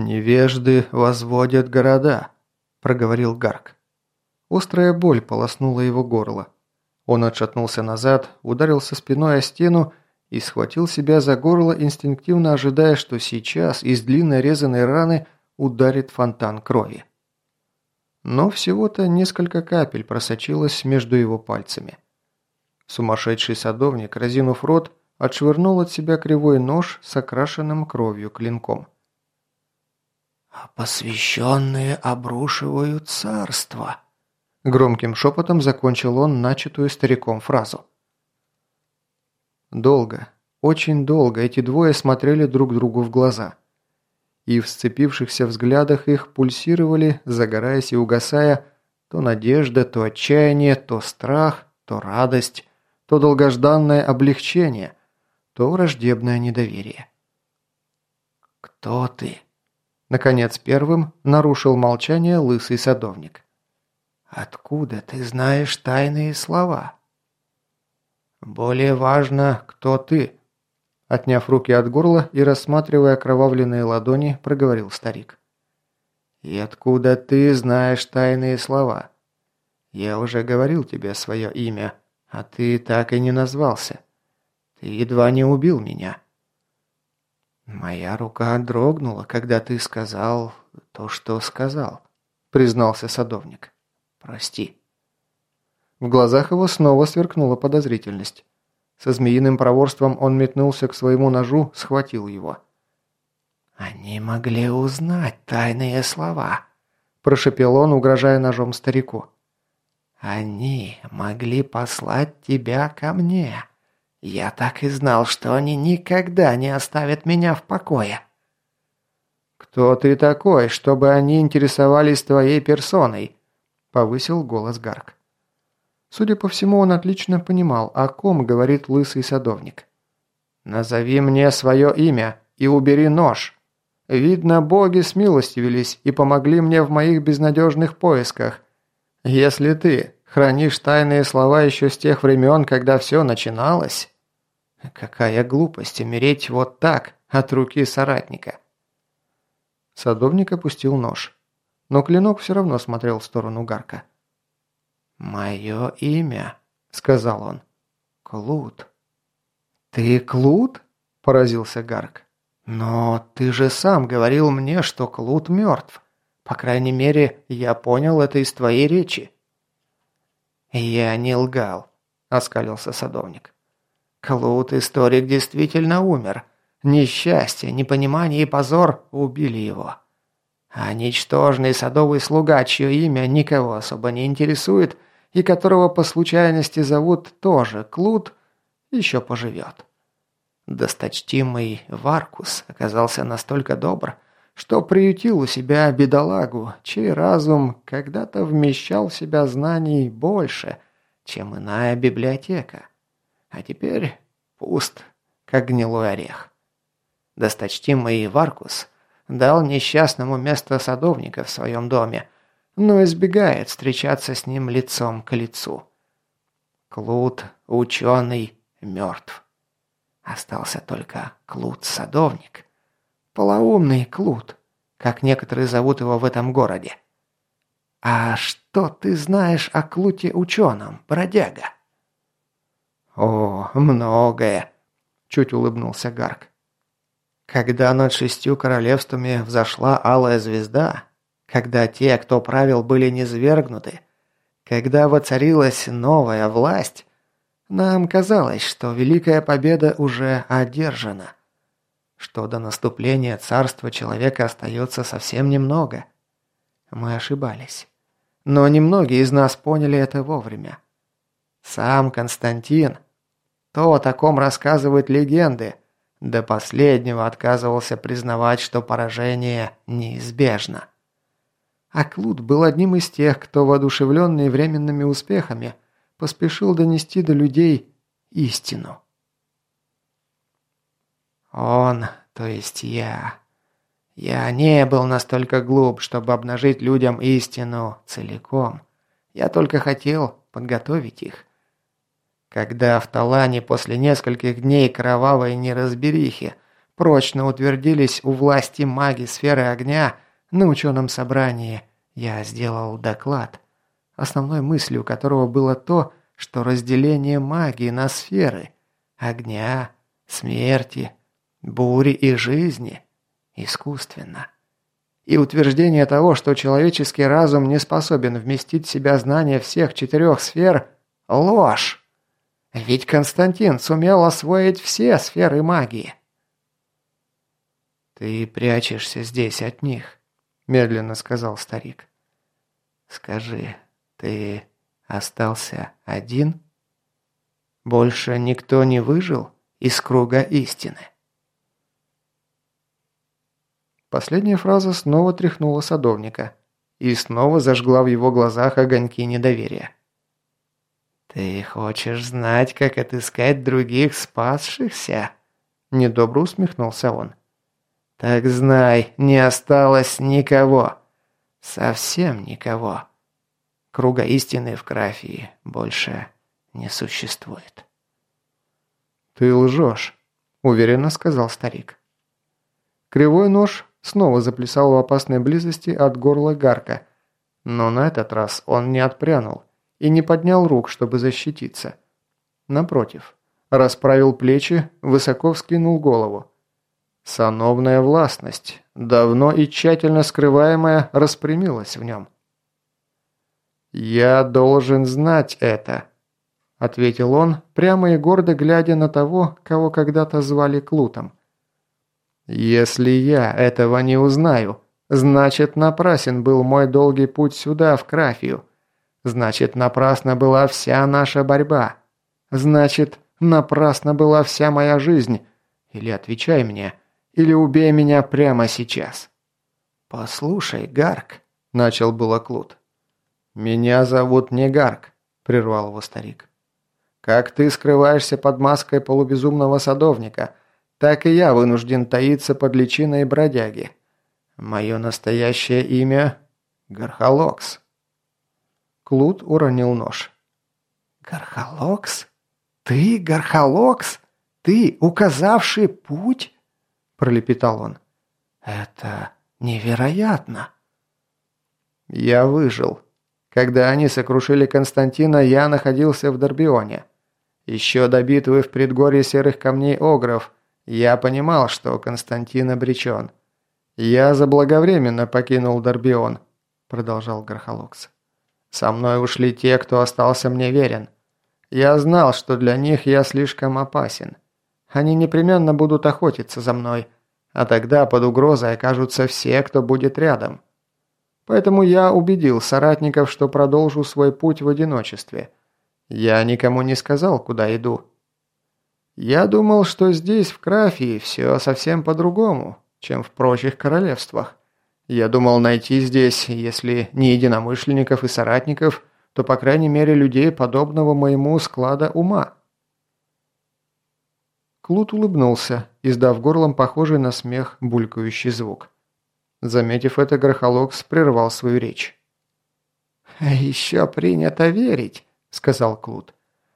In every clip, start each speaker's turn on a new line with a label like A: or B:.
A: «Невежды возводят города», – проговорил Гарк. Острая боль полоснула его горло. Он отшатнулся назад, ударился спиной о стену и схватил себя за горло, инстинктивно ожидая, что сейчас из длинной резаной раны ударит фонтан крови. Но всего-то несколько капель просочилось между его пальцами. Сумасшедший садовник, разинув рот, отшвырнул от себя кривой нож с окрашенным кровью клинком.
B: «А посвященные обрушивают царство», –
A: громким шепотом закончил он начатую стариком фразу. Долго, очень долго эти двое смотрели друг другу в глаза. И в сцепившихся взглядах их пульсировали, загораясь и угасая, то надежда, то отчаяние, то страх, то радость, то долгожданное облегчение, то враждебное недоверие.
B: «Кто ты?»
A: Наконец первым нарушил молчание лысый садовник.
B: «Откуда ты знаешь тайные слова?» «Более важно, кто ты», Отняв руки от горла и рассматривая окровавленные ладони, проговорил старик. «И откуда ты знаешь тайные слова? Я уже говорил тебе свое имя, а ты так и не назвался. Ты едва не убил меня». «Моя рука дрогнула, когда ты сказал то, что сказал», — признался садовник. «Прости».
A: В глазах его снова сверкнула подозрительность. Со змеиным проворством он метнулся к своему ножу, схватил его.
B: «Они могли узнать тайные слова», – прошепел он, угрожая ножом старику. «Они могли послать тебя ко мне. Я так и знал, что они никогда не оставят меня в покое».
A: «Кто ты такой, чтобы они интересовались твоей персоной?» – повысил голос Гарк. Судя по всему, он отлично понимал, о ком говорит лысый садовник. «Назови мне свое имя и убери нож. Видно, боги смилостивились и помогли мне в моих безнадежных поисках. Если ты хранишь тайные слова еще с тех времен, когда все начиналось...» «Какая глупость умереть вот так, от руки соратника!» Садовник опустил нож. Но клинок все равно смотрел в сторону Гарка.
B: «Мое имя», — сказал он. «Клуд».
A: «Ты Клуд?» – поразился Гарк.
B: «Но ты же сам говорил мне, что Клуд мертв. По крайней мере, я понял это из твоей речи». «Я не лгал», – оскалился садовник. «Клуд, историк, действительно умер. Несчастье, непонимание и позор убили его. А ничтожный садовый слуга, чье имя никого особо не интересует – и которого по случайности зовут тоже Клуд, еще поживет. Досточтимый Варкус оказался настолько добр, что приютил у себя бедолагу, чей разум когда-то вмещал в себя знаний больше, чем иная библиотека. А теперь пуст, как гнилой орех. Досточтимый Варкус дал несчастному место садовника в своем доме, но избегает встречаться с ним лицом к лицу. Клуд, ученый, мертв. Остался только Клуд-садовник. Полоумный Клуд, как некоторые зовут его в этом городе. «А что ты знаешь о Клуте-ученом, бродяга?» «О, многое», — чуть улыбнулся Гарк. Когда над шестью королевствами взошла алая звезда, когда те, кто правил, были низвергнуты, когда воцарилась новая власть, нам казалось, что Великая Победа уже одержана, что до наступления Царства Человека остается совсем немного. Мы ошибались. Но немногие из нас поняли это вовремя. Сам Константин, то, о ком рассказывают легенды, до последнего отказывался признавать, что поражение неизбежно. А Клуд был одним из тех, кто, воодушевленный временными успехами, поспешил донести до людей истину. Он, то есть я. Я не был настолько глуп, чтобы обнажить людям истину целиком. Я только хотел подготовить их. Когда в Талане после нескольких дней кровавой неразберихи прочно утвердились у власти маги сферы огня, на ученом собрании я сделал доклад, основной мыслью которого было то, что разделение магии на сферы – огня, смерти, бури и жизни – искусственно. И утверждение того, что человеческий разум не способен вместить в себя знания всех четырех сфер – ложь. Ведь Константин сумел освоить все сферы магии. «Ты прячешься здесь от них», – медленно сказал старик. «Скажи, ты остался один? Больше никто не выжил из круга истины?»
A: Последняя фраза снова тряхнула садовника и снова зажгла в его глазах огоньки недоверия.
B: «Ты хочешь знать, как отыскать других спасшихся?»
A: Недобро усмехнулся он.
B: «Так знай, не осталось никого. Совсем никого. Круга истины в Крафии больше не существует».
A: «Ты лжешь», – уверенно сказал старик. Кривой нож снова заплясал в опасной близости от горла Гарка, но на этот раз он не отпрянул и не поднял рук, чтобы защититься. Напротив, расправил плечи, высоко вскинул голову. Сановная властность, давно и тщательно скрываемая, распрямилась в нем. «Я должен знать это», – ответил он, прямо и гордо глядя на того, кого когда-то звали Клутом. «Если я этого не узнаю, значит напрасен был мой долгий путь сюда, в Крафию. Значит, напрасно была вся наша борьба. Значит, напрасно была вся моя жизнь. Или отвечай мне, или убей меня прямо сейчас».
B: «Послушай, Гарк», – начал было Клут.
A: «Меня зовут не Гарк», – прервал его старик. «Как ты скрываешься под маской полубезумного садовника, так и я вынужден таиться под личиной бродяги. Мое настоящее имя – Гархалокс». Клут уронил нож.
B: «Гархалокс? Ты Гархалокс? Ты, указавший путь?» – пролепетал он. «Это невероятно!»
A: «Я выжил. Когда они сокрушили Константина, я находился в Дорбионе. Еще до битвы в предгорье Серых Камней Огров – я понимал, что Константин обречен. Я заблаговременно покинул Дорбион, продолжал Гархалокс. Со мной ушли те, кто остался мне верен. Я знал, что для них я слишком опасен. Они непременно будут охотиться за мной, а тогда под угрозой окажутся все, кто будет рядом. Поэтому я убедил соратников, что продолжу свой путь в одиночестве. Я никому не сказал, куда иду. Я думал, что здесь, в Крафии, все совсем по-другому, чем в прочих королевствах. Я думал найти здесь, если не единомышленников и соратников, то, по крайней мере, людей подобного моему склада ума. Клут улыбнулся, издав горлом похожий на смех булькающий звук. Заметив это, Грохолокс прервал свою речь.
B: «Еще принято верить», — сказал Клут,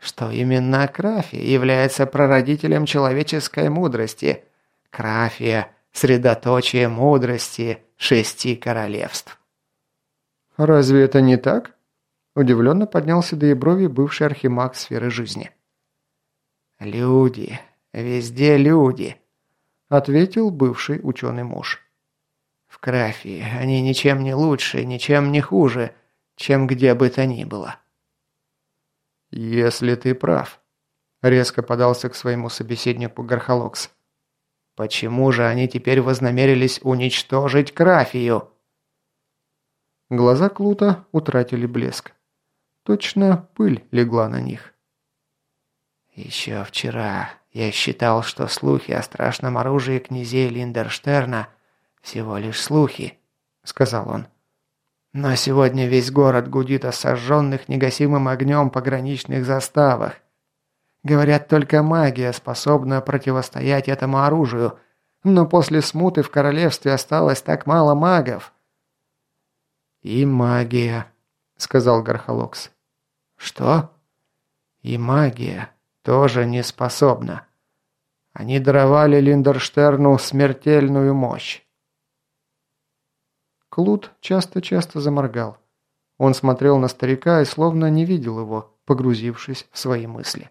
B: что именно Крафия является прародителем человеческой мудрости. Крафия – средоточие мудрости шести королевств.
A: «Разве это не так?» Удивленно поднялся до брови бывший архимаг сферы жизни.
B: «Люди, везде люди», – ответил бывший ученый муж. «В Крафии они ничем не лучше, ничем не хуже, чем где бы то ни было».
A: «Если ты прав», – резко подался к своему собеседнику Гархалокс.
B: «Почему же они теперь вознамерились уничтожить Крафию?»
A: Глаза Клута утратили блеск. Точно пыль легла на них.
B: «Еще вчера я считал, что слухи о страшном оружии князей Линдерштерна всего лишь слухи», — сказал он. Но сегодня весь город гудит о сожженных негасимым огнем пограничных заставах. Говорят, только магия способна противостоять этому оружию, но после смуты в королевстве осталось так мало магов.
A: «И магия», — сказал Гархалокс.
B: «Что?»
A: «И магия тоже не способна. Они даровали Линдерштерну смертельную мощь. Клуд часто-часто заморгал. Он смотрел на старика и словно не видел его, погрузившись в свои мысли.